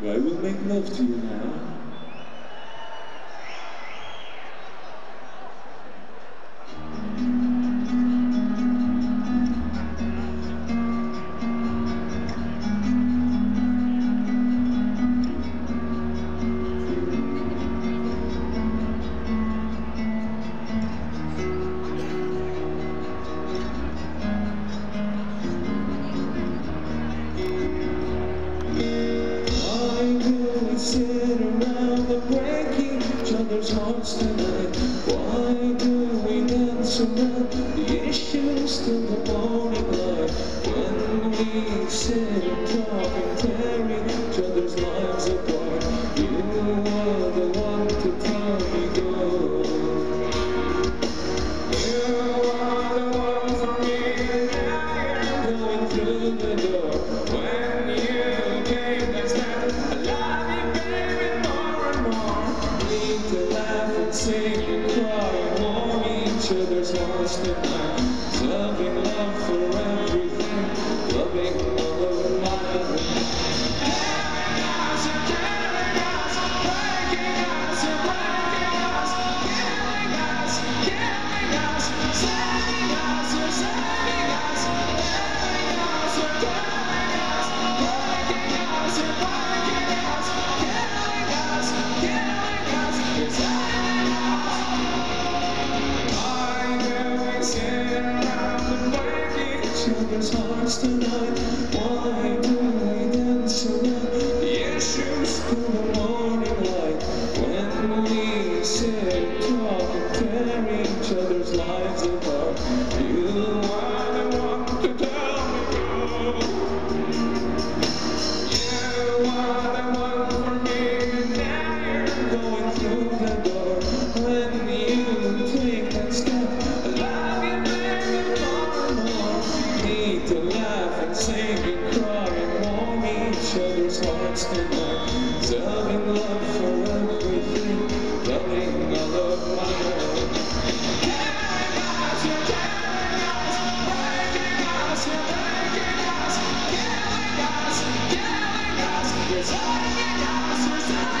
I will make love to you now. talks tonight? Why do we dance around the issues till the morning light when we sit I am always getting around and breaking each other's hearts tonight. Christmas.